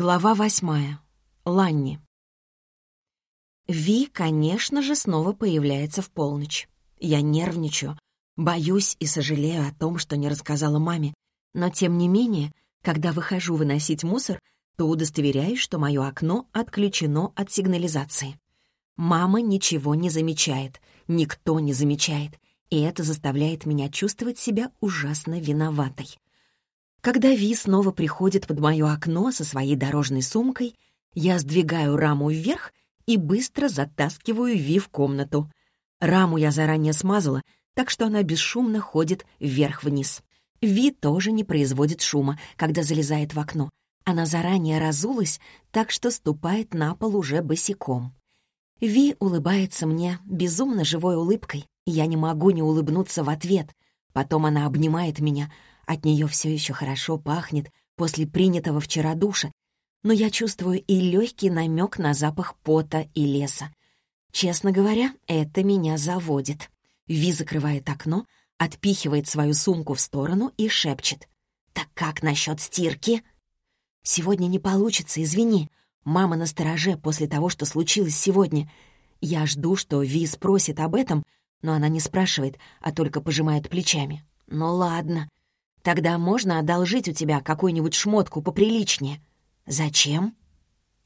Глава восьмая. Ланни. Ви, конечно же, снова появляется в полночь. Я нервничаю, боюсь и сожалею о том, что не рассказала маме. Но, тем не менее, когда выхожу выносить мусор, то удостоверяюсь, что мое окно отключено от сигнализации. Мама ничего не замечает, никто не замечает, и это заставляет меня чувствовать себя ужасно виноватой. Когда Ви снова приходит под мое окно со своей дорожной сумкой, я сдвигаю раму вверх и быстро затаскиваю Ви в комнату. Раму я заранее смазала, так что она бесшумно ходит вверх-вниз. Ви тоже не производит шума, когда залезает в окно. Она заранее разулась, так что ступает на пол уже босиком. Ви улыбается мне безумно живой улыбкой, и я не могу не улыбнуться в ответ. Потом она обнимает меня, от нее все еще хорошо пахнет после принятого вчера душа, но я чувствую и легкий намек на запах пота и леса. Честно говоря, это меня заводит. Ви закрывает окно, отпихивает свою сумку в сторону и шепчет. «Так как насчет стирки?» «Сегодня не получится, извини. Мама на стороже после того, что случилось сегодня. Я жду, что Ви спросит об этом, но она не спрашивает, а только пожимает плечами. Ну ладно. Тогда можно одолжить у тебя какую-нибудь шмотку поприличнее. Зачем?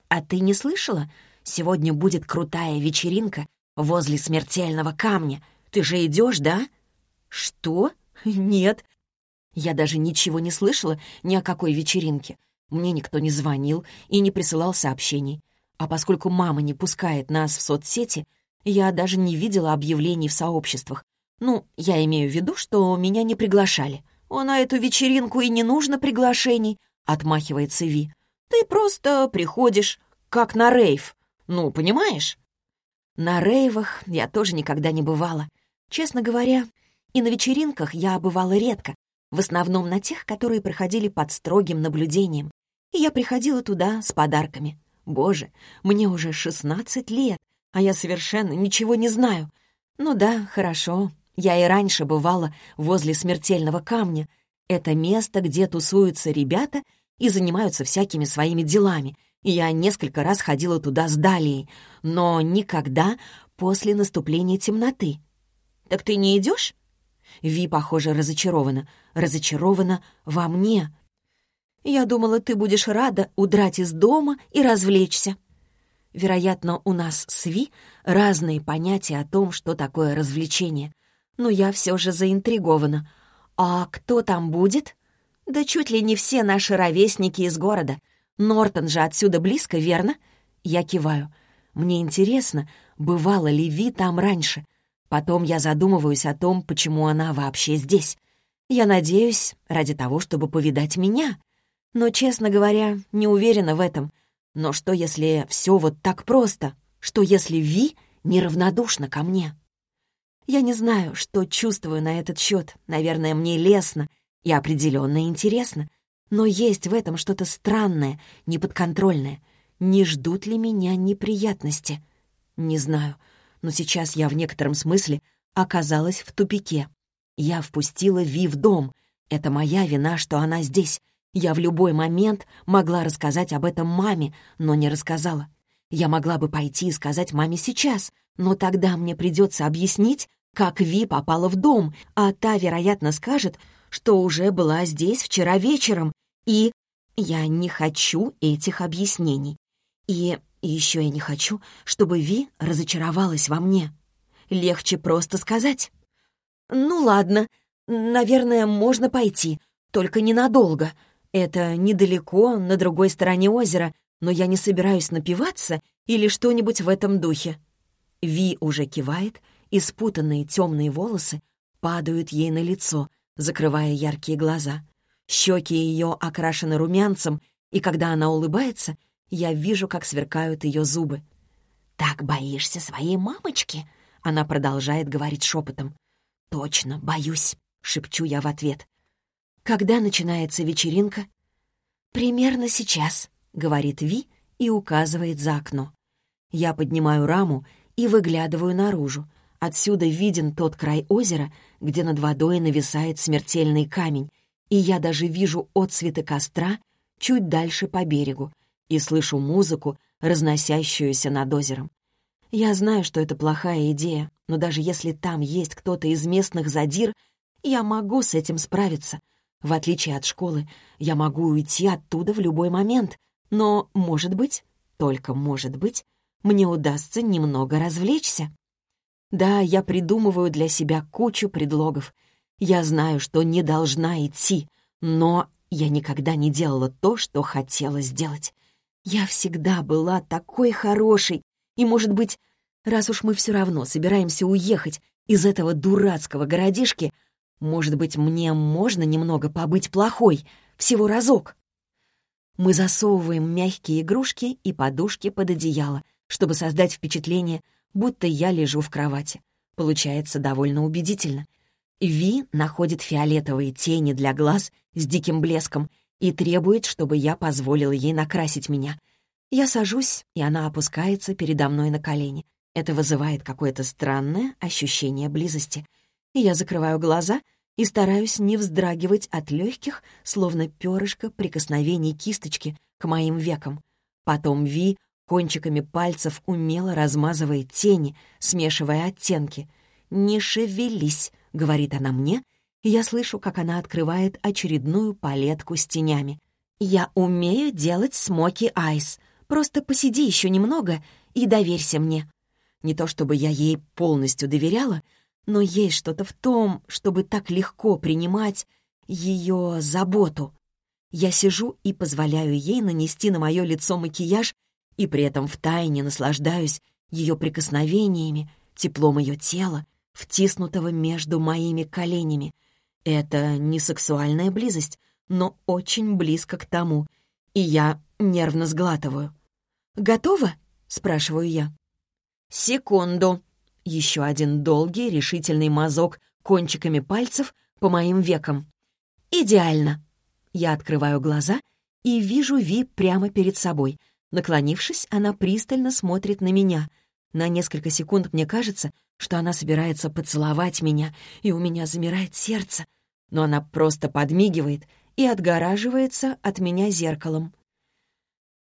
А ты не слышала? Сегодня будет крутая вечеринка возле смертельного камня. Ты же идешь, да? Что? Нет. Я даже ничего не слышала ни о какой вечеринке. Мне никто не звонил и не присылал сообщений. А поскольку мама не пускает нас в соцсети, я даже не видела объявлений в сообществах. Ну, я имею в виду, что меня не приглашали. «А на эту вечеринку и не нужно приглашений», — отмахивается Ви. «Ты просто приходишь, как на рейв. Ну, понимаешь?» На рейвах я тоже никогда не бывала. Честно говоря, и на вечеринках я бывала редко, в основном на тех, которые проходили под строгим наблюдением. И я приходила туда с подарками. Боже, мне уже 16 лет, а я совершенно ничего не знаю. Ну да, хорошо, я и раньше бывала возле смертельного камня. Это место, где тусуются ребята и занимаются всякими своими делами. Я несколько раз ходила туда с Далией, но никогда после наступления темноты. «Так ты не идешь?» Ви, похоже, разочарована. Разочарована во мне. «Я думала, ты будешь рада удрать из дома и развлечься». Вероятно, у нас с Ви разные понятия о том, что такое развлечение но я все же заинтригована. «А кто там будет?» «Да чуть ли не все наши ровесники из города. Нортон же отсюда близко, верно?» Я киваю. «Мне интересно, бывала ли Ви там раньше. Потом я задумываюсь о том, почему она вообще здесь. Я надеюсь, ради того, чтобы повидать меня. Но, честно говоря, не уверена в этом. Но что, если все вот так просто? Что, если Ви неравнодушна ко мне?» Я не знаю, что чувствую на этот счет. Наверное, мне лестно и определенно интересно. Но есть в этом что-то странное, неподконтрольное. Не ждут ли меня неприятности? Не знаю, но сейчас я в некотором смысле оказалась в тупике. Я впустила Ви в дом. Это моя вина, что она здесь. Я в любой момент могла рассказать об этом маме, но не рассказала. Я могла бы пойти и сказать маме сейчас, но тогда мне придется объяснить, как Ви попала в дом, а та, вероятно, скажет, что уже была здесь вчера вечером, и я не хочу этих объяснений. И еще я не хочу, чтобы Ви разочаровалась во мне. Легче просто сказать. «Ну ладно, наверное, можно пойти, только ненадолго. Это недалеко, на другой стороне озера, но я не собираюсь напиваться или что-нибудь в этом духе». Ви уже кивает, и спутанные темные волосы падают ей на лицо, закрывая яркие глаза. Щеки ее окрашены румянцем, и когда она улыбается, я вижу, как сверкают ее зубы. «Так боишься своей мамочки?» Она продолжает говорить шепотом. «Точно, боюсь», — шепчу я в ответ. «Когда начинается вечеринка?» «Примерно сейчас», — говорит Ви и указывает за окно. Я поднимаю раму и выглядываю наружу. Отсюда виден тот край озера, где над водой нависает смертельный камень, и я даже вижу отцветы костра чуть дальше по берегу. и слышу музыку, разносящуюся над озером. Я знаю, что это плохая идея, но даже если там есть кто-то из местных задир, я могу с этим справиться. В отличие от школы, я могу уйти оттуда в любой момент, но, может быть, только может быть, мне удастся немного развлечься. Да, я придумываю для себя кучу предлогов. Я знаю, что не должна идти, но я никогда не делала то, что хотела сделать. Я всегда была такой хорошей, и, может быть, раз уж мы все равно собираемся уехать из этого дурацкого городишки, может быть, мне можно немного побыть плохой, всего разок. Мы засовываем мягкие игрушки и подушки под одеяло, чтобы создать впечатление, будто я лежу в кровати. Получается довольно убедительно. Ви находит фиолетовые тени для глаз с диким блеском и требует, чтобы я позволила ей накрасить меня. Я сажусь, и она опускается передо мной на колени. Это вызывает какое-то странное ощущение близости. И я закрываю глаза и стараюсь не вздрагивать от легких, словно перышко прикосновений кисточки к моим векам. Потом Ви кончиками пальцев умело размазывает тени, смешивая оттенки. «Не шевелись», — говорит она мне, и я слышу, как она открывает очередную палетку с тенями. «Я умею делать смоки айс. Просто посиди еще немного и доверься мне». Не то чтобы я ей полностью доверяла, но есть что-то в том, чтобы так легко принимать ее заботу. Я сижу и позволяю ей нанести на мое лицо макияж, и при этом втайне наслаждаюсь ее прикосновениями, теплом ее тела, втиснутого между моими коленями. Это не сексуальная близость, но очень близко к тому, и я нервно сглатываю. «Готово?» — спрашиваю я. «Секунду», еще один долгий, решительный мазок кончиками пальцев по моим векам. «Идеально!» Я открываю глаза и вижу Ви прямо перед собой. Наклонившись, она пристально смотрит на меня. На несколько секунд мне кажется, что она собирается поцеловать меня, и у меня замирает сердце. Но она просто подмигивает и отгораживается от меня зеркалом.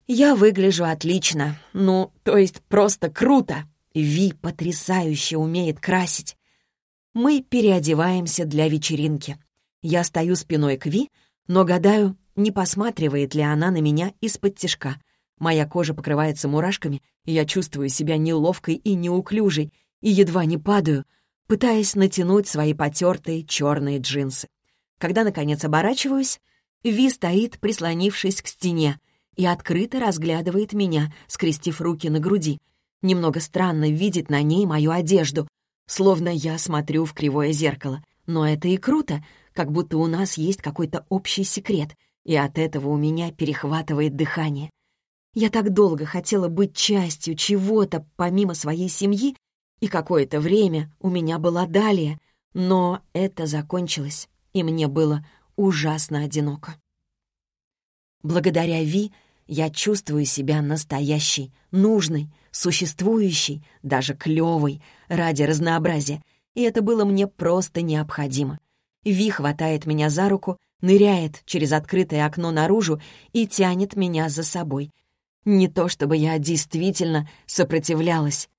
Я выгляжу отлично, ну, то есть просто круто. Ви потрясающе умеет красить. Мы переодеваемся для вечеринки. Я стою спиной к Ви, но гадаю, не посматривает ли она на меня из-под тишка. Моя кожа покрывается мурашками, и я чувствую себя неловкой и неуклюжей, и едва не падаю, пытаясь натянуть свои потертые черные джинсы. Когда, наконец, оборачиваюсь, Ви стоит, прислонившись к стене, и открыто разглядывает меня, скрестив руки на груди — Немного странно видеть на ней мою одежду, словно я смотрю в кривое зеркало. Но это и круто, как будто у нас есть какой-то общий секрет, и от этого у меня перехватывает дыхание. Я так долго хотела быть частью чего-то помимо своей семьи, и какое-то время у меня была Далия, но это закончилось, и мне было ужасно одиноко. Благодаря Ви я чувствую себя настоящей, нужной, существующей, даже клёвой, ради разнообразия, и это было мне просто необходимо. Ви хватает меня за руку, ныряет через открытое окно наружу и тянет меня за собой. Не то чтобы я действительно сопротивлялась.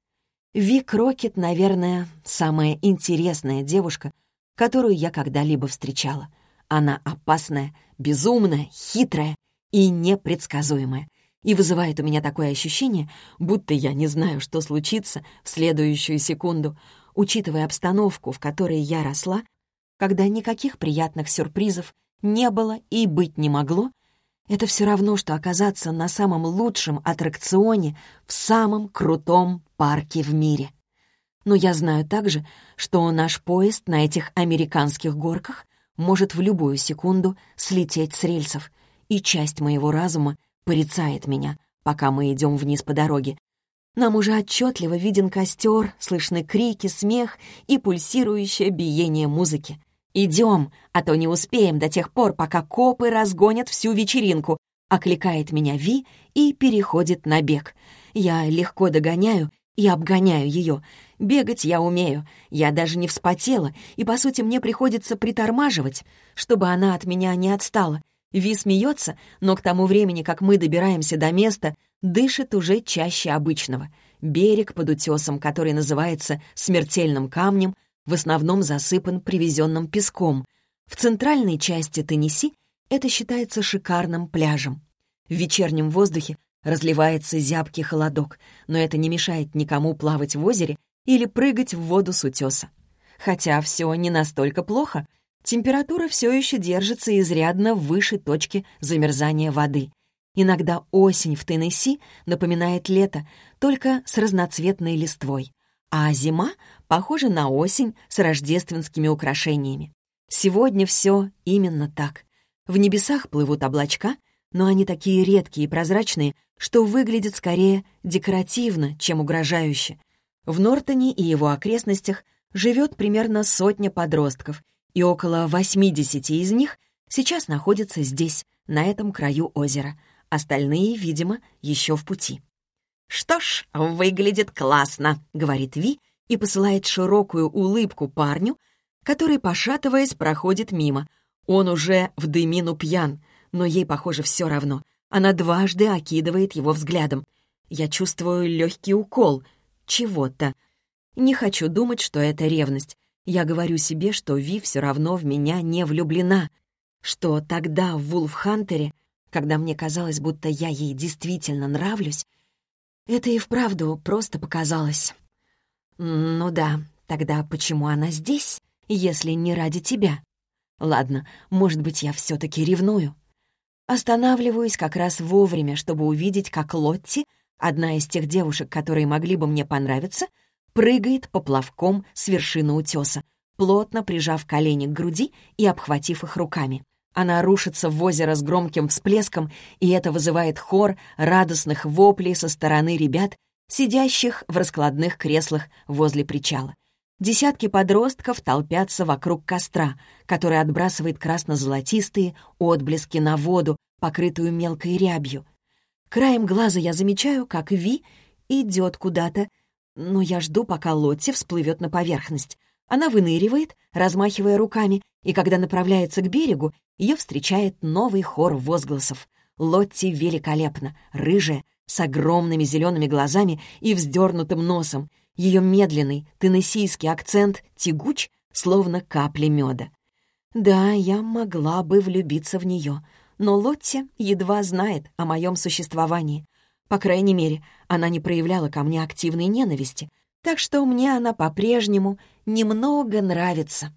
Ви Крокет, наверное, самая интересная девушка, которую я когда-либо встречала. Она опасная, безумная, хитрая и непредсказуемая, и вызывает у меня такое ощущение, будто я не знаю, что случится в следующую секунду, учитывая обстановку, в которой я росла, когда никаких приятных сюрпризов не было и быть не могло, это все равно, что оказаться на самом лучшем аттракционе в самом крутом парке в мире. Но я знаю также, что наш поезд на этих американских горках может в любую секунду слететь с рельсов, и часть моего разума порицает меня, пока мы идем вниз по дороге. Нам уже отчетливо виден костер, слышны крики, смех и пульсирующее биение музыки. «Идем, а то не успеем до тех пор, пока копы разгонят всю вечеринку», окликает меня Ви и переходит на бег. Я легко догоняю и обгоняю ее. Бегать я умею, я даже не вспотела, и, по сути, мне приходится притормаживать, чтобы она от меня не отстала. Ви смеется, но к тому времени, как мы добираемся до места, дышит уже чаще обычного. Берег под утесом, который называется «смертельным камнем», в основном засыпан привезенным песком. В центральной части Теннесси это считается шикарным пляжем. В вечернем воздухе разливается зябкий холодок, но это не мешает никому плавать в озере или прыгать в воду с утеса. Хотя все не настолько плохо. Температура все еще держится изрядно выше точки замерзания воды. Иногда осень в Теннесси напоминает лето, только с разноцветной листвой, а зима похожа на осень с рождественскими украшениями. Сегодня все именно так. В небесах плывут облачка, но они такие редкие и прозрачные, что выглядят скорее декоративно, чем угрожающе. В Нортоне и его окрестностях живет примерно сотня подростков, и около 80 из них сейчас находятся здесь, на этом краю озера. Остальные, видимо, еще в пути. «Что ж, выглядит классно», — говорит Ви и посылает широкую улыбку парню, который, пошатываясь, проходит мимо. Он уже в дымину пьян, но ей, похоже, все равно. Она дважды окидывает его взглядом. Я чувствую легкий укол. Чего-то. Не хочу думать, что это ревность. Я говорю себе, что Ви все равно в меня не влюблена. Что тогда в Вулфхантере, когда мне казалось, будто я ей действительно нравлюсь, это и вправду просто показалось. Ну да, тогда почему она здесь, если не ради тебя? Ладно, может быть, я все-таки ревную. Останавливаюсь как раз вовремя, чтобы увидеть, как Лотти, одна из тех девушек, которые могли бы мне понравиться, прыгает поплавком с вершины утеса, плотно прижав колени к груди и обхватив их руками. Она рушится в озеро с громким всплеском, и это вызывает хор радостных воплей со стороны ребят, сидящих в раскладных креслах возле причала. Десятки подростков толпятся вокруг костра, который отбрасывает красно-золотистые отблески на воду, покрытую мелкой рябью. Краем глаза я замечаю, как Ви идет куда-то, но я жду, пока Лотти всплывет на поверхность. Она выныривает, размахивая руками, и когда направляется к берегу, ее встречает новый хор возгласов. Лотти великолепна, рыжая, с огромными зелеными глазами и вздернутым носом — ее медленный теннессийский акцент тягуч, словно капли меда. Да, я могла бы влюбиться в нее, но Лотти едва знает о моем существовании. По крайней мере, она не проявляла ко мне активной ненависти, так что мне она по-прежнему немного нравится.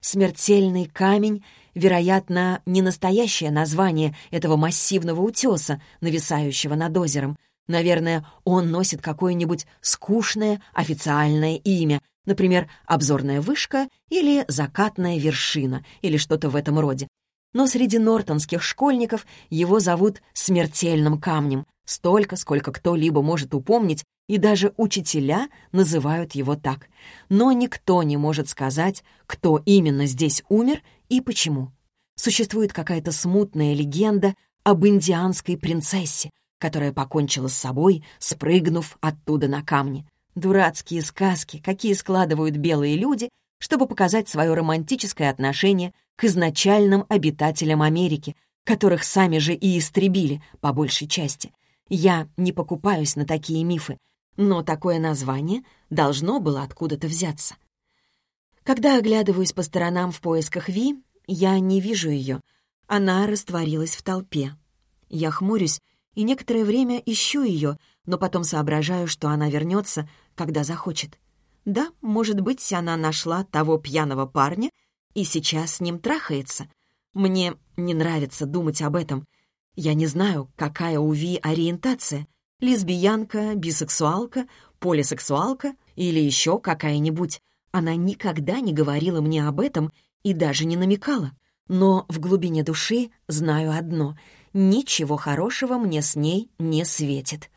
Смертельный камень, вероятно, не настоящее название этого массивного утеса, нависающего над озером — Наверное, он носит какое-нибудь скучное официальное имя, например, обзорная вышка или закатная вершина, или что-то в этом роде. Но среди нортонских школьников его зовут смертельным камнем, столько, сколько кто-либо может упомнить, и даже учителя называют его так. Но никто не может сказать, кто именно здесь умер и почему. Существует какая-то смутная легенда об индианской принцессе, которая покончила с собой, спрыгнув оттуда на камни. Дурацкие сказки, какие складывают белые люди, чтобы показать свое романтическое отношение к изначальным обитателям Америки, которых сами же и истребили, по большей части. Я не покупаюсь на такие мифы, но такое название должно было откуда-то взяться. Когда оглядываюсь по сторонам в поисках Ви, я не вижу ее. Она растворилась в толпе. Я хмурюсь и некоторое время ищу ее, но потом соображаю, что она вернется, когда захочет. Да, может быть, она нашла того пьяного парня и сейчас с ним трахается. Мне не нравится думать об этом. Я не знаю, какая у Ви ориентация. Лесбиянка, бисексуалка, полисексуалка или еще какая-нибудь. Она никогда не говорила мне об этом и даже не намекала. Но в глубине души знаю одно — ничего хорошего мне с ней не светит.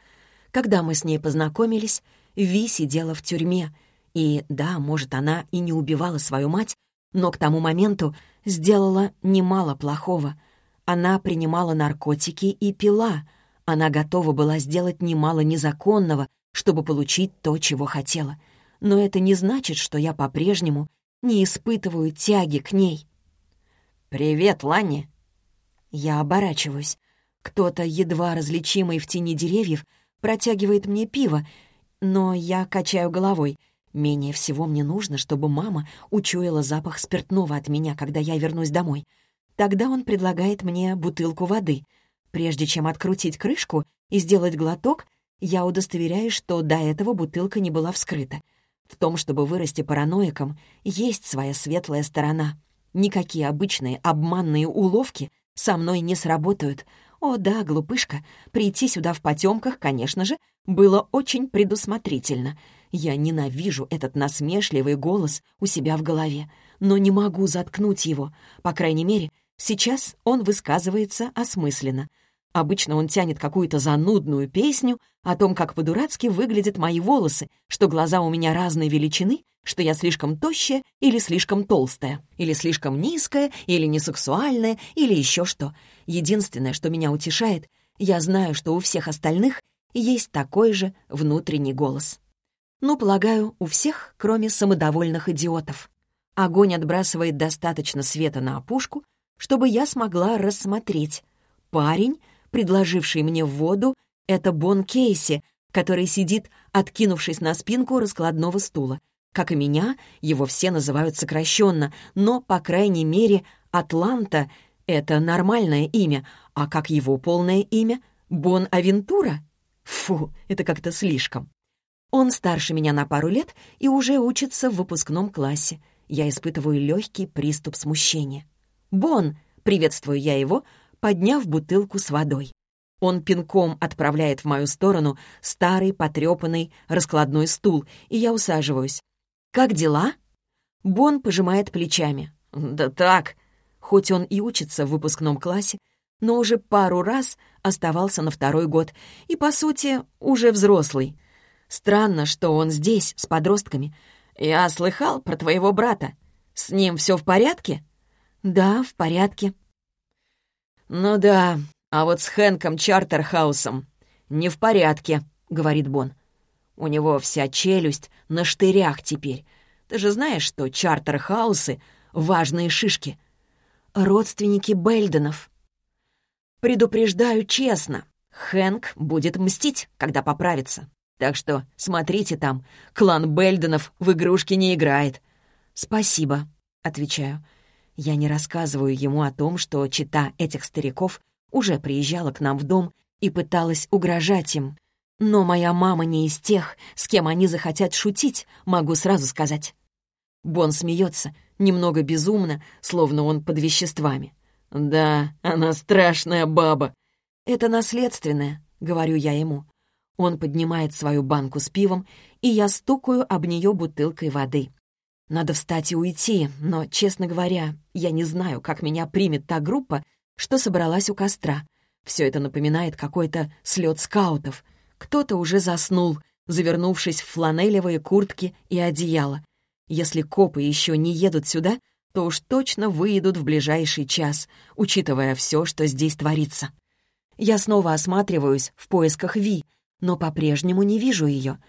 Когда мы с ней познакомились, Ви сидела в тюрьме, и да, может, она и не убивала свою мать, но к тому моменту сделала немало плохого. Она принимала наркотики и пила. Она готова была сделать немало незаконного, чтобы получить то, чего хотела. Но это не значит, что я по-прежнему не испытываю тяги к ней. «Привет, Ланни!» Я оборачиваюсь. Кто-то, едва различимый в тени деревьев, протягивает мне пиво, но я качаю головой. Менее всего мне нужно, чтобы мама учуяла запах спиртного от меня, когда я вернусь домой. Тогда он предлагает мне бутылку воды. Прежде чем открутить крышку и сделать глоток, я удостоверяюсь, что до этого бутылка не была вскрыта. В том, чтобы вырасти параноиком, есть своя светлая сторона. Никакие обычные обманные уловки со мной не сработают. О да, глупышка, прийти сюда в потемках, конечно же, было очень предусмотрительно. Я ненавижу этот насмешливый голос у себя в голове, но не могу заткнуть его. По крайней мере, сейчас он высказывается осмысленно — Обычно он тянет какую-то занудную песню о том, как по-дурацки выглядят мои волосы, что глаза у меня разной величины, что я слишком тощая или слишком толстая, или слишком низкая, или несексуальная, или еще что. Единственное, что меня утешает, я знаю, что у всех остальных есть такой же внутренний голос. Ну, полагаю, у всех, кроме самодовольных идиотов. Огонь отбрасывает достаточно света на опушку, чтобы я смогла рассмотреть. Парень предложивший мне воду, это Бон Кейси, который сидит, откинувшись на спинку раскладного стула. Как и меня, его все называют сокращенно, но, по крайней мере, Атланта — это нормальное имя, а как его полное имя? Бон Авентура? Фу, это как-то слишком. Он старше меня на пару лет и уже учится в выпускном классе. Я испытываю легкий приступ смущения. «Бон!» — приветствую я его — подняв бутылку с водой. Он пинком отправляет в мою сторону старый, потрепанный, раскладной стул, и я усаживаюсь. «Как дела?» Бон пожимает плечами. «Да так». Хоть он и учится в выпускном классе, но уже пару раз оставался на второй год и, по сути, уже взрослый. Странно, что он здесь, с подростками. Я слыхал про твоего брата. С ним все в порядке? Да, в порядке. «Ну да, а вот с Хэнком Чартерхаусом не в порядке», — говорит Бон. «У него вся челюсть на штырях теперь. Ты же знаешь, что Чартерхаусы — важные шишки. Родственники Бельденов. Предупреждаю честно, Хэнк будет мстить, когда поправится. Так что смотрите там, клан Бельденов в игрушки не играет». «Спасибо», — отвечаю. Я не рассказываю ему о том, что чита этих стариков уже приезжала к нам в дом и пыталась угрожать им. Но моя мама не из тех, с кем они захотят шутить, могу сразу сказать. Бон смеется, немного безумно, словно он под веществами. «Да, она страшная баба». «Это наследственное», — говорю я ему. Он поднимает свою банку с пивом, и я стукаю об нее бутылкой воды. Надо встать и уйти, но, честно говоря, я не знаю, как меня примет та группа, что собралась у костра. Все это напоминает какой-то слет скаутов. Кто-то уже заснул, завернувшись в фланелевые куртки и одеяло. Если копы еще не едут сюда, то уж точно выедут в ближайший час, учитывая все, что здесь творится. Я снова осматриваюсь в поисках Ви, но по-прежнему не вижу ее.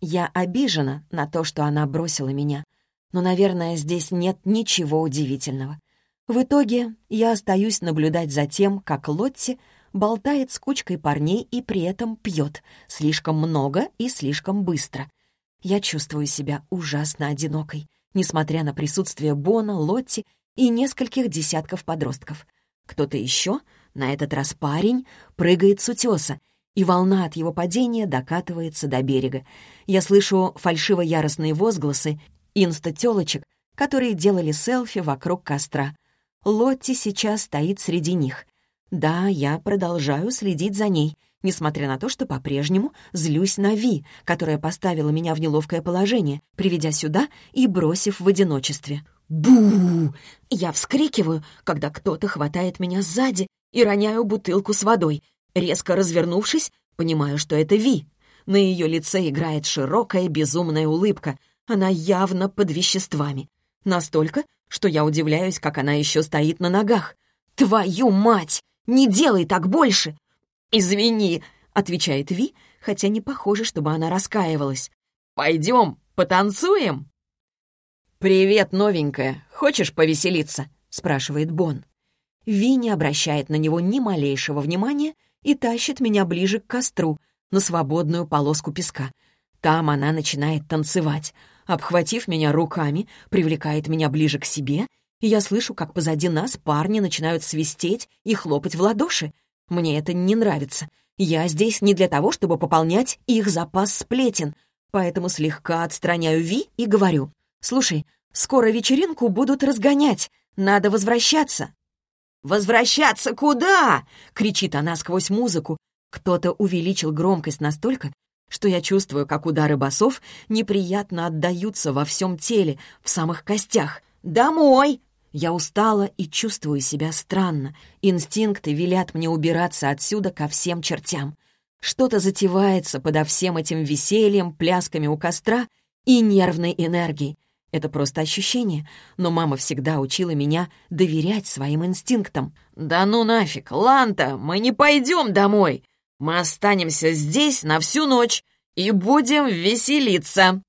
Я обижена на то, что она бросила меня — но, наверное, здесь нет ничего удивительного. В итоге я остаюсь наблюдать за тем, как Лотти болтает с кучкой парней и при этом пьет слишком много и слишком быстро. Я чувствую себя ужасно одинокой, несмотря на присутствие Бона, Лотти и нескольких десятков подростков. Кто-то еще, на этот раз парень, прыгает с утеса, и волна от его падения докатывается до берега. Я слышу фальшиво-яростные возгласы инста-телочек, которые делали селфи вокруг костра. Лотти сейчас стоит среди них. Да, я продолжаю следить за ней, несмотря на то, что по-прежнему злюсь на Ви, которая поставила меня в неловкое положение, приведя сюда и бросив в одиночестве. бу Я вскрикиваю, когда кто-то хватает меня сзади и роняю бутылку с водой. Резко развернувшись, понимаю, что это Ви. На ее лице играет широкая безумная улыбка, она явно под веществами. Настолько, что я удивляюсь, как она еще стоит на ногах. «Твою мать! Не делай так больше!» «Извини», — отвечает Ви, хотя не похоже, чтобы она раскаивалась. «Пойдем, потанцуем?» «Привет, новенькая. Хочешь повеселиться?» — спрашивает Бон. Ви не обращает на него ни малейшего внимания и тащит меня ближе к костру, на свободную полоску песка. Там она начинает танцевать. Обхватив меня руками, привлекает меня ближе к себе, и я слышу, как позади нас парни начинают свистеть и хлопать в ладоши. Мне это не нравится. Я здесь не для того, чтобы пополнять их запас сплетен, поэтому слегка отстраняю Ви и говорю, «Слушай, скоро вечеринку будут разгонять, надо возвращаться». «Возвращаться куда?» — кричит она сквозь музыку. Кто-то увеличил громкость настолько, что я чувствую, как удары басов неприятно отдаются во всем теле, в самых костях. «Домой!» Я устала и чувствую себя странно. Инстинкты велят мне убираться отсюда ко всем чертям. Что-то затевается подо всем этим весельем, плясками у костра и нервной энергией. Это просто ощущение, но мама всегда учила меня доверять своим инстинктам. «Да ну нафиг, Ланта, мы не пойдем домой! Мы останемся здесь на всю ночь и будем веселиться!»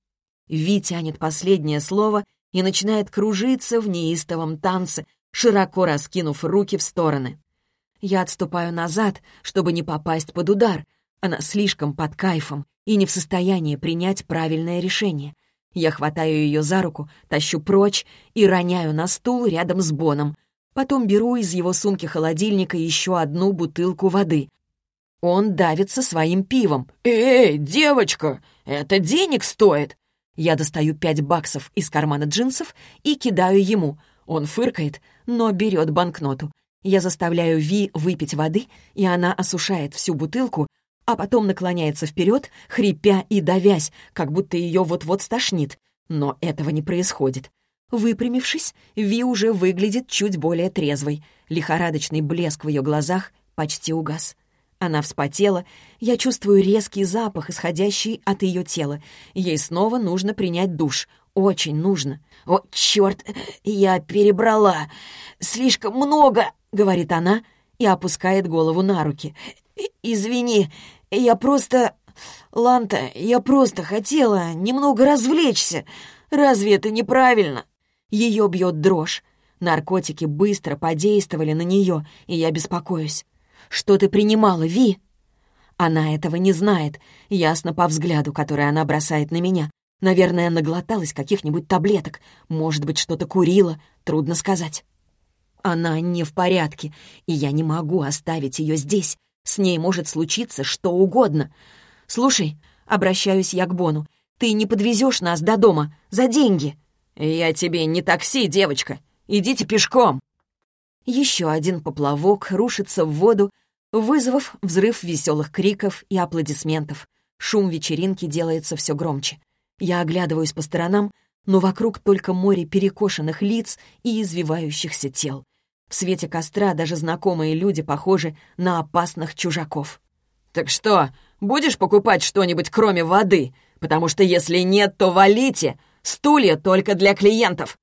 Ви тянет последнее слово и начинает кружиться в неистовом танце, широко раскинув руки в стороны. Я отступаю назад, чтобы не попасть под удар. Она слишком под кайфом и не в состоянии принять правильное решение. Я хватаю ее за руку, тащу прочь и роняю на стул рядом с Боном. Потом беру из его сумки холодильника еще одну бутылку воды. Он давится своим пивом. «Эй, девочка, это денег стоит!» Я достаю пять баксов из кармана джинсов и кидаю ему. Он фыркает, но берет банкноту. Я заставляю Ви выпить воды, и она осушает всю бутылку, а потом наклоняется вперед, хрипя и давясь, как будто ее вот-вот стошнит. Но этого не происходит. Выпрямившись, Ви уже выглядит чуть более трезвой. Лихорадочный блеск в ее глазах почти угас. Она вспотела, я чувствую резкий запах, исходящий от ее тела. Ей снова нужно принять душ. Очень нужно. «О, черт, я перебрала! Слишком много!» — говорит она и опускает голову на руки. «Извини, я просто... Ланта, я просто хотела немного развлечься. Разве это неправильно?» Ее бьет дрожь. Наркотики быстро подействовали на нее, и я беспокоюсь. Что ты принимала, Ви?» Она этого не знает, ясно по взгляду, который она бросает на меня. Наверное, наглоталась каких-нибудь таблеток, может быть, что-то курила, трудно сказать. Она не в порядке, и я не могу оставить ее здесь. С ней может случиться что угодно. Слушай, обращаюсь я к Бону, ты не подвезешь нас до дома за деньги? Я тебе не такси, девочка. Идите пешком. Еще один поплавок рушится в воду, вызвав взрыв веселых криков и аплодисментов. Шум вечеринки делается все громче. Я оглядываюсь по сторонам, но вокруг только море перекошенных лиц и извивающихся тел. В свете костра даже знакомые люди похожи на опасных чужаков. «Так что, будешь покупать что-нибудь кроме воды? Потому что если нет, то валите! Стулья только для клиентов!»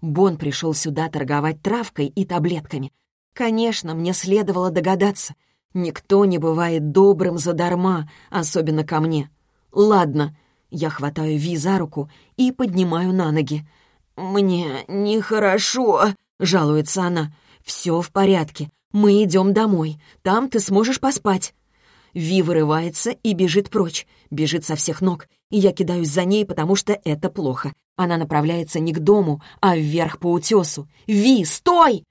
Бон пришел сюда торговать травкой и таблетками. Конечно, мне следовало догадаться. Никто не бывает добрым задарма, особенно ко мне. Ладно, я хватаю Ви за руку и поднимаю на ноги. «Мне нехорошо», — жалуется она. «Все в порядке. Мы идем домой. Там ты сможешь поспать». Ви вырывается и бежит прочь, бежит со всех ног, и я кидаюсь за ней, потому что это плохо. Она направляется не к дому, а вверх по утесу. «Ви, стой!»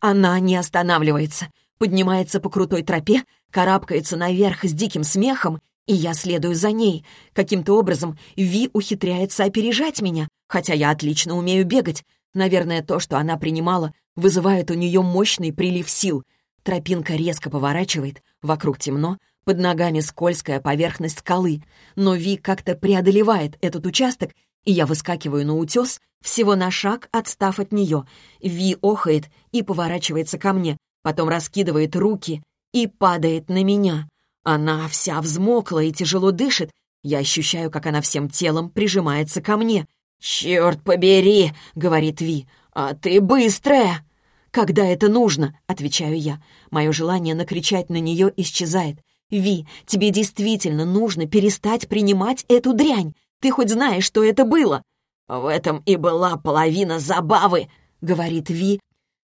Она не останавливается, поднимается по крутой тропе, карабкается наверх с диким смехом, и я следую за ней. Каким-то образом Ви ухитряется опережать меня, хотя я отлично умею бегать. Наверное, то, что она принимала, вызывает у нее мощный прилив сил. Тропинка резко поворачивает, вокруг темно, под ногами скользкая поверхность скалы, но Ви как-то преодолевает этот участок, и я выскакиваю на утес, всего на шаг отстав от нее. Ви охает и поворачивается ко мне, потом раскидывает руки и падает на меня. Она вся взмокла и тяжело дышит. Я ощущаю, как она всем телом прижимается ко мне. «Черт побери!» — говорит Ви. «А ты быстрая!» «Когда это нужно?» — отвечаю я. Мое желание накричать на нее исчезает. «Ви, тебе действительно нужно перестать принимать эту дрянь. Ты хоть знаешь, что это было?» «В этом и была половина забавы», — говорит Ви,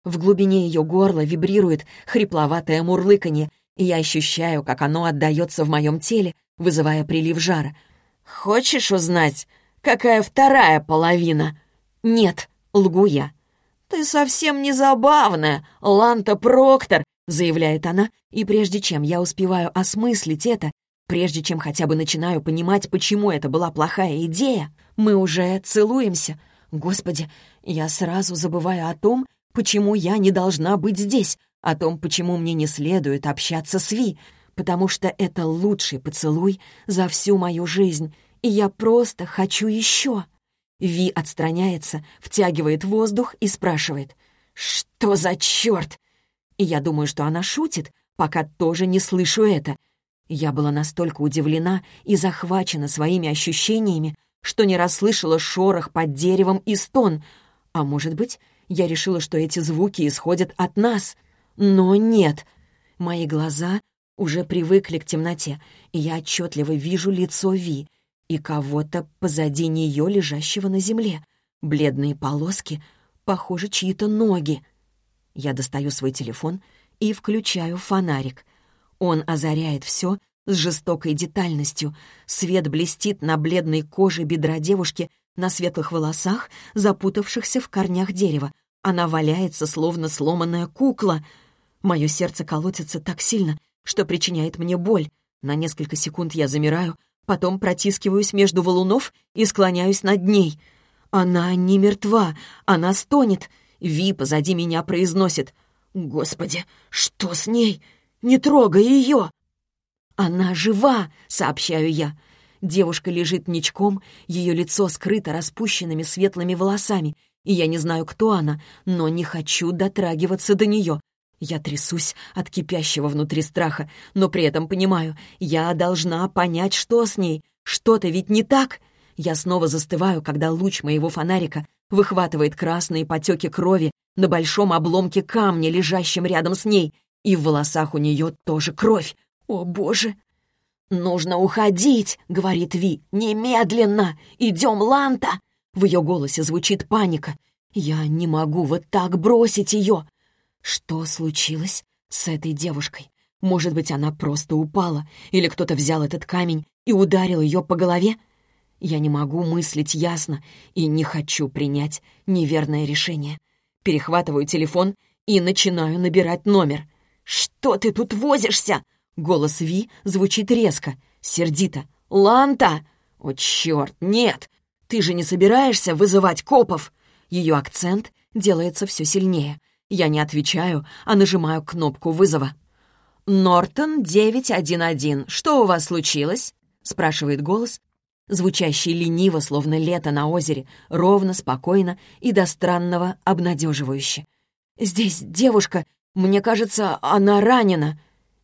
В глубине ее горла вибрирует хрипловатое мурлыканье, и я ощущаю, как оно отдается в моем теле, вызывая прилив жара. «Хочешь узнать, какая вторая половина?» «Нет», — лгу я. «Ты совсем не забавная, Ланта Проктор», — заявляет она, и прежде чем я успеваю осмыслить это, прежде чем хотя бы начинаю понимать, почему это была плохая идея, мы уже целуемся. Господи, я сразу забываю о том, почему я не должна быть здесь, о том, почему мне не следует общаться с Ви, потому что это лучший поцелуй за всю мою жизнь, и я просто хочу еще. Ви отстраняется, втягивает воздух и спрашивает, «Что за черт?» И я думаю, что она шутит, пока тоже не слышу это. Я была настолько удивлена и захвачена своими ощущениями, что не расслышала шорох под деревом и стон. А может быть, я решила, что эти звуки исходят от нас. Но нет. Мои глаза уже привыкли к темноте, и я отчетливо вижу лицо Ви и кого-то позади нее, лежащего на земле. Бледные полоски, похоже, чьи-то ноги. Я достаю свой телефон и включаю фонарик. Он озаряет все с жестокой детальностью. Свет блестит на бледной коже бедра девушки, на светлых волосах, запутавшихся в корнях дерева. Она валяется, словно сломанная кукла. Мое сердце колотится так сильно, что причиняет мне боль. На несколько секунд я замираю, потом протискиваюсь между валунов и склоняюсь над ней. Она не мертва, она стонет. Ви позади меня произносит. «Господи, что с ней? Не трогай ее!» «Она жива!» — сообщаю я. Девушка лежит ничком, ее лицо скрыто распущенными светлыми волосами, и я не знаю, кто она, но не хочу дотрагиваться до нее. Я трясусь от кипящего внутри страха, но при этом понимаю, я должна понять, что с ней. Что-то ведь не так. Я снова застываю, когда луч моего фонарика выхватывает красные потеки крови на большом обломке камня, лежащем рядом с ней, и в волосах у нее тоже кровь. О, боже! «Нужно уходить», — говорит Ви. «Немедленно! Идем, Ланта!» В ее голосе звучит паника. «Я не могу вот так бросить ее!» Что случилось с этой девушкой? Может быть, она просто упала, или кто-то взял этот камень и ударил ее по голове? Я не могу мыслить ясно и не хочу принять неверное решение. Перехватываю телефон и начинаю набирать номер. «Что ты тут возишься?» Голос Ви звучит резко, сердито. «Ланта!» «О, черт, нет! Ты же не собираешься вызывать копов?» Ее акцент делается все сильнее. Я не отвечаю, а нажимаю кнопку вызова. «Нортон 911, что у вас случилось?» — спрашивает голос, звучащий лениво, словно лето на озере, ровно, спокойно и до странного обнадеживающе. «Здесь девушка, мне кажется, она ранена».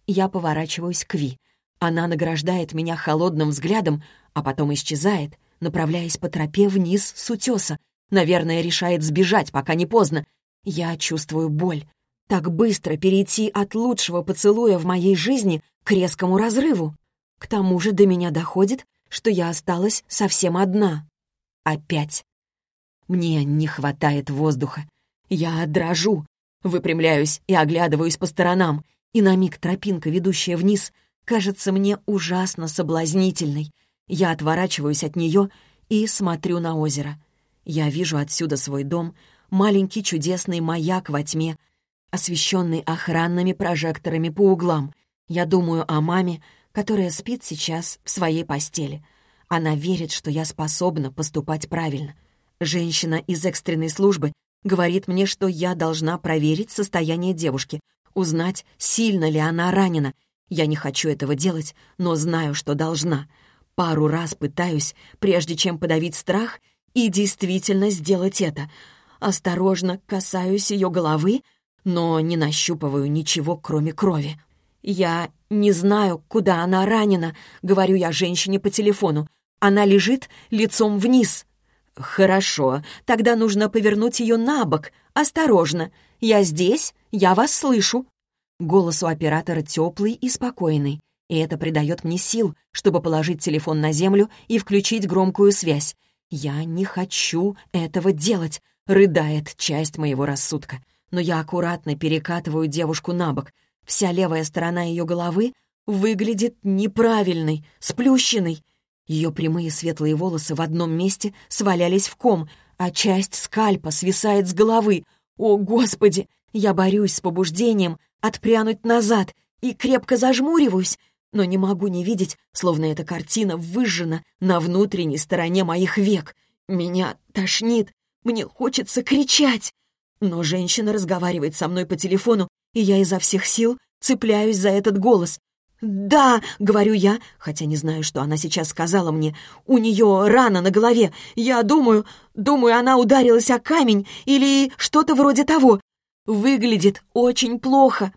Я поворачиваюсь к Ви. Она награждает меня холодным взглядом, а потом исчезает, направляясь по тропе вниз с утеса. Наверное, решает сбежать, пока не поздно, я чувствую боль. Так быстро перейти от лучшего поцелуя в моей жизни к резкому разрыву. К тому же до меня доходит, что я осталась совсем одна. Опять. Мне не хватает воздуха. Я дрожу, выпрямляюсь и оглядываюсь по сторонам, и на миг тропинка, ведущая вниз, кажется мне ужасно соблазнительной. Я отворачиваюсь от нее и смотрю на озеро. Я вижу отсюда свой дом, маленький чудесный маяк во тьме, освещенный охранными прожекторами по углам. Я думаю о маме, которая спит сейчас в своей постели. Она верит, что я способна поступать правильно. Женщина из экстренной службы говорит мне, что я должна проверить состояние девушки, узнать, сильно ли она ранена. Я не хочу этого делать, но знаю, что должна. Пару раз пытаюсь, прежде чем подавить страх, и действительно сделать это — Осторожно касаюсь ее головы, но не нащупываю ничего, кроме крови. «Я не знаю, куда она ранена», — говорю я женщине по телефону. «Она лежит лицом вниз». «Хорошо, тогда нужно повернуть ее на бок. Осторожно. Я здесь, я вас слышу». Голос у оператора теплый и спокойный, и это придает мне сил, чтобы положить телефон на землю и включить громкую связь. Я не хочу этого делать, рыдает часть моего рассудка. но я аккуратно перекатываю девушку на бок. Вся левая сторона ее головы выглядит неправильной, сплющенной. Ее прямые светлые волосы в одном месте свалялись в ком, а часть скальпа свисает с головы. О, Господи! Я борюсь с побуждением отпрянуть назад и крепко зажмуриваюсь, но не могу не видеть, словно эта картина выжжена на внутренней стороне моих век. Меня тошнит, мне хочется кричать. Но женщина разговаривает со мной по телефону, и я изо всех сил цепляюсь за этот голос. «Да», — говорю я, хотя не знаю, что она сейчас сказала мне. «У нее рана на голове. Я думаю, думаю, она ударилась о камень или что-то вроде того. Выглядит очень плохо».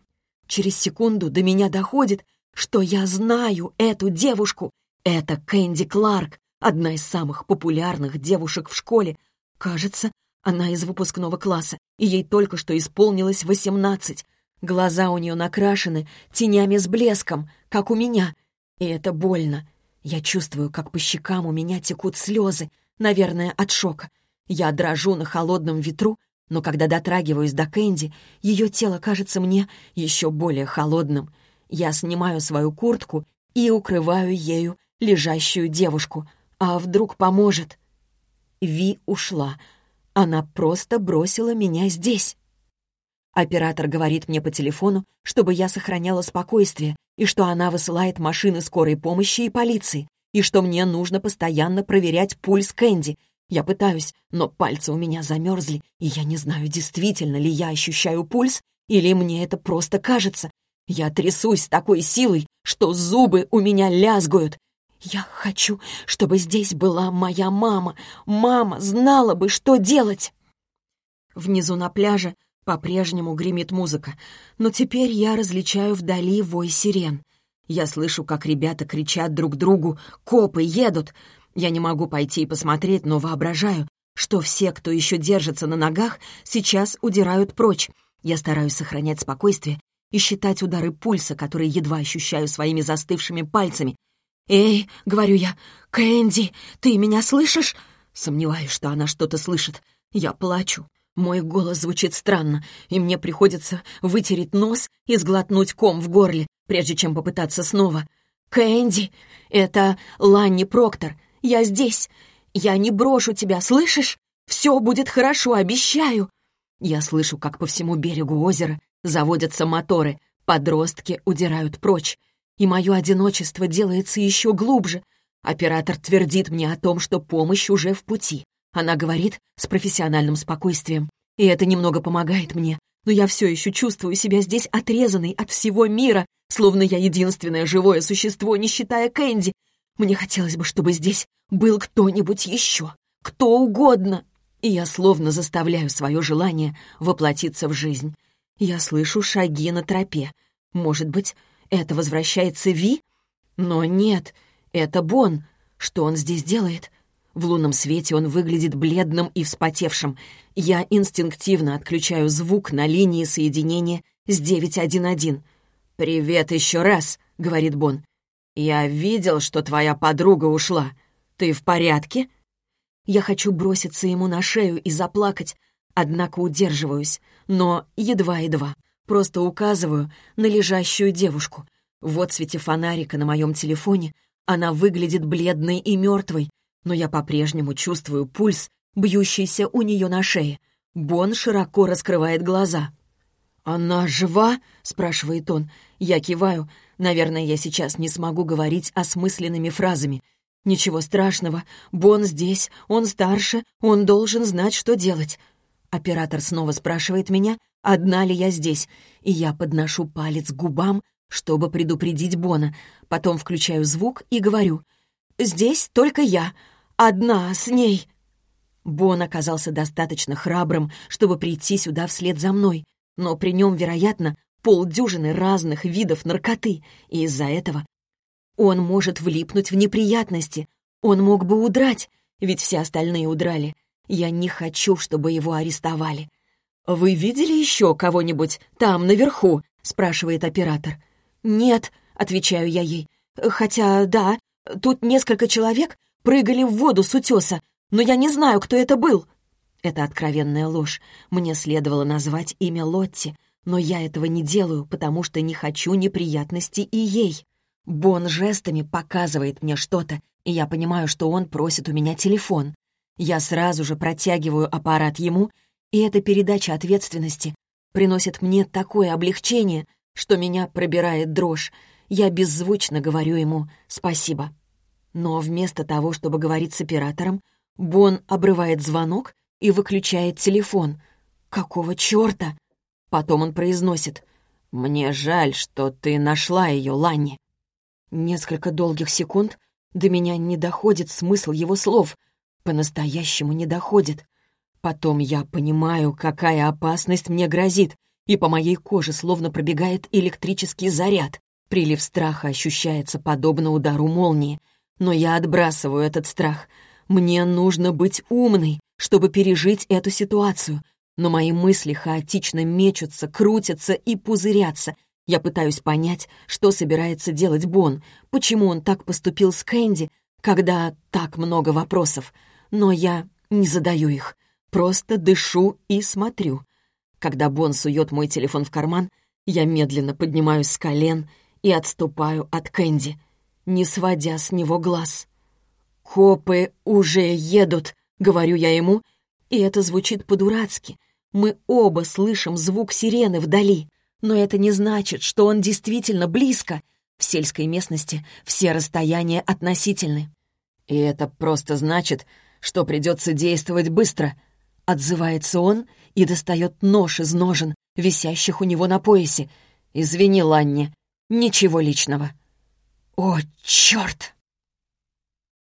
Через секунду до меня доходит, что я знаю эту девушку. Это Кэнди Кларк, одна из самых популярных девушек в школе. Кажется, она из выпускного класса, и ей только что исполнилось восемнадцать. Глаза у нее накрашены тенями с блеском, как у меня. И это больно. Я чувствую, как по щекам у меня текут слезы, наверное, от шока. Я дрожу на холодном ветру, но когда дотрагиваюсь до Кэнди, ее тело кажется мне еще более холодным. Я снимаю свою куртку и укрываю ею лежащую девушку. А вдруг поможет? Ви ушла. Она просто бросила меня здесь. Оператор говорит мне по телефону, чтобы я сохраняла спокойствие, и что она высылает машины скорой помощи и полиции, и что мне нужно постоянно проверять пульс Кэнди. Я пытаюсь, но пальцы у меня замерзли, и я не знаю, действительно ли я ощущаю пульс, или мне это просто кажется. Я трясусь такой силой, что зубы у меня лязгают. Я хочу, чтобы здесь была моя мама. Мама знала бы, что делать. Внизу на пляже по-прежнему гремит музыка, но теперь я различаю вдали вой сирен. Я слышу, как ребята кричат друг другу «Копы едут!». Я не могу пойти и посмотреть, но воображаю, что все, кто еще держится на ногах, сейчас удирают прочь. Я стараюсь сохранять спокойствие и считать удары пульса, которые едва ощущаю своими застывшими пальцами. «Эй!» — говорю я. «Кэнди, ты меня слышишь?» Сомневаюсь, что она что-то слышит. Я плачу. Мой голос звучит странно, и мне приходится вытереть нос и сглотнуть ком в горле, прежде чем попытаться снова. «Кэнди, это Ланни Проктор. Я здесь. Я не брошу тебя, слышишь? Все будет хорошо, обещаю!» Я слышу, как по всему берегу озера заводятся моторы, подростки удирают прочь, и мое одиночество делается еще глубже. Оператор твердит мне о том, что помощь уже в пути. Она говорит с профессиональным спокойствием. И это немного помогает мне. Но я все еще чувствую себя здесь отрезанной от всего мира, словно я единственное живое существо, не считая Кэнди. Мне хотелось бы, чтобы здесь был кто-нибудь еще. Кто угодно. И я словно заставляю свое желание воплотиться в жизнь. Я слышу шаги на тропе. Может быть, это возвращается Ви? Но нет, это Бон. Что он здесь делает? В лунном свете он выглядит бледным и вспотевшим. Я инстинктивно отключаю звук на линии соединения с 911. «Привет еще раз», — говорит Бон. «Я видел, что твоя подруга ушла. Ты в порядке?» Я хочу броситься ему на шею и заплакать, однако удерживаюсь, но едва-едва. Просто указываю на лежащую девушку. В отсвете фонарика на моем телефоне она выглядит бледной и мертвой, но я по-прежнему чувствую пульс, бьющийся у нее на шее. Бон широко раскрывает глаза. «Она жива?» — спрашивает он. Я киваю. Наверное, я сейчас не смогу говорить осмысленными фразами. Ничего страшного. Бон здесь, он старше, он должен знать, что делать. Оператор снова спрашивает меня, одна ли я здесь, и я подношу палец к губам, чтобы предупредить Бона. Потом включаю звук и говорю. «Здесь только я. Одна с ней». Бон оказался достаточно храбрым, чтобы прийти сюда вслед за мной, но при нем, вероятно, полдюжины разных видов наркоты, и из-за этого он может влипнуть в неприятности. Он мог бы удрать, ведь все остальные удрали. Я не хочу, чтобы его арестовали. «Вы видели еще кого-нибудь там, наверху?» — спрашивает оператор. «Нет», — отвечаю я ей. «Хотя, да, тут несколько человек прыгали в воду с утеса, но я не знаю, кто это был». Это откровенная ложь. Мне следовало назвать имя Лотти, но я этого не делаю, потому что не хочу неприятностей и ей. Бон жестами показывает мне что-то, и я понимаю, что он просит у меня телефон. Я сразу же протягиваю аппарат ему, и эта передача ответственности приносит мне такое облегчение, что меня пробирает дрожь. Я беззвучно говорю ему «спасибо». Но вместо того, чтобы говорить с оператором, Бон обрывает звонок и выключает телефон. Какого черта? Потом он произносит. «Мне жаль, что ты нашла ее, Ланни». Несколько долгих секунд до меня не доходит смысл его слов. По-настоящему не доходит. Потом я понимаю, какая опасность мне грозит, и по моей коже словно пробегает электрический заряд. Прилив страха ощущается подобно удару молнии. Но я отбрасываю этот страх. Мне нужно быть умной, чтобы пережить эту ситуацию. Но мои мысли хаотично мечутся, крутятся и пузырятся. Я пытаюсь понять, что собирается делать Бон, почему он так поступил с Кэнди, когда так много вопросов. Но я не задаю их, просто дышу и смотрю. Когда Бон сует мой телефон в карман, я медленно поднимаюсь с колен и отступаю от Кэнди, не сводя с него глаз. «Копы уже едут», — говорю я ему, и это звучит по-дурацки. Мы оба слышим звук сирены вдали, но это не значит, что он действительно близко. В сельской местности все расстояния относительны. И это просто значит, что придется действовать быстро. Отзывается он и достает нож из ножен, висящих у него на поясе. «Извини, Ланни, ничего личного». «О, черт!»